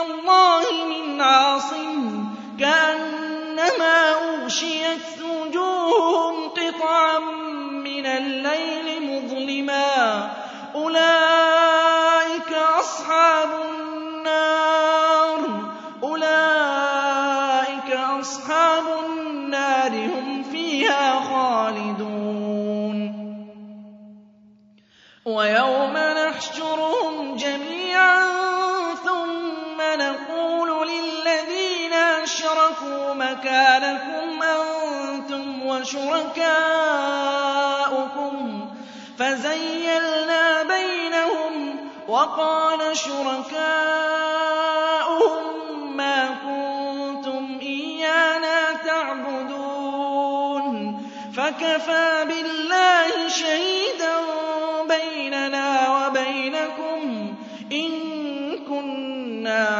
اللَّهِ مِنْ عَاصِمٍ ۖ كَأَنَّمَا أُغْشِيَتْ وُجُوهُهُمْ قِطَعًا مِّنَ اللَّيْلِ مُظْلِمًا ۚ أُولَٰئِكَ أَصْحَابُ النَّارِ ۖ هُمْ فِيهَا خَالِدُونَ وَيَوْمَ نَحْشُرُهُمْ مَكَانَكُمْ أَنتُمْ وَشُرَكَاؤُكُمْ ۚ فَزَيَّلْنَا بَيْنَهُمْ ۖ وَقَالَ شُرَكَاؤُهُم مَّا كُنتُمْ إِيَّانَا تَعْبُدُونَ فَكَفَىٰ بِاللَّهِ شَهِيدًا بَيْنَنَا وَبَيْنَكُمْ إِن كُنَّا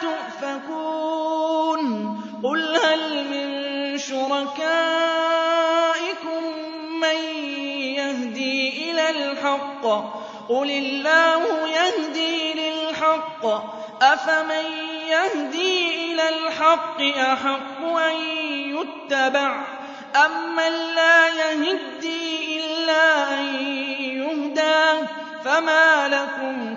تُؤْفَكُونَ قُلْ هَلْ مِن شُرَكَائِكُم مَّن يَهْدِي إِلَى الْحَقِّ ۚ قُلِ اللَّهُ يَهْدِي لِلْحَقِّ ۗ أَفَمَن يَهْدِي إِلَى الْحَقِّ أَحَقُّ أَن يُتَّبَعَ أَمَّن لَّا يَهِدِّي إِلَّا أَن يُهْدَىٰ ۖ فَمَا لَكُمْ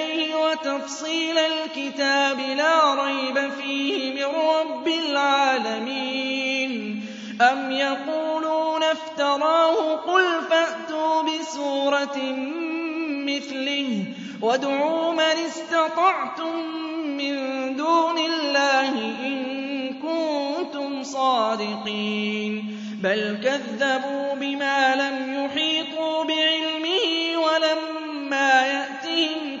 وَتَفْصِيلَ الْكِتَابِ لَا رَيْبَ فِيهِ مِن رَّبِّ الْعَالَمِينَ. أَمْ يَقُولُونَ افْتَرَاهُ ۖ قُلْ فَأْتُوا بِسُورَةٍ مِّثْلِهِ وَادْعُوا مَنِ اسْتَطَعْتُم مِّن دُونِ اللَّهِ إِن كُنتُمْ صَادِقِينَ. بَلْ كَذَّبُوا بِمَا لَمْ يُحِيطُوا بِعِلْمِهِ وَلَمَّا يَأْتِهِمْ